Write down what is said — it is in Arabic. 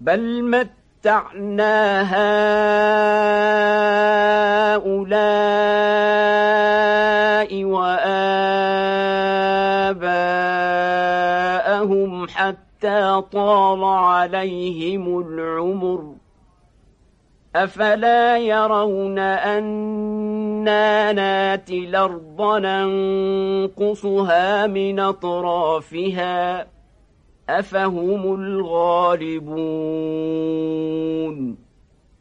بل متعنا هؤلاء وآباءهم حتى طال عليهم العمر أفلا يرون أنا ناتي الأرض ننقصها من أطرافها أفهم الغالبون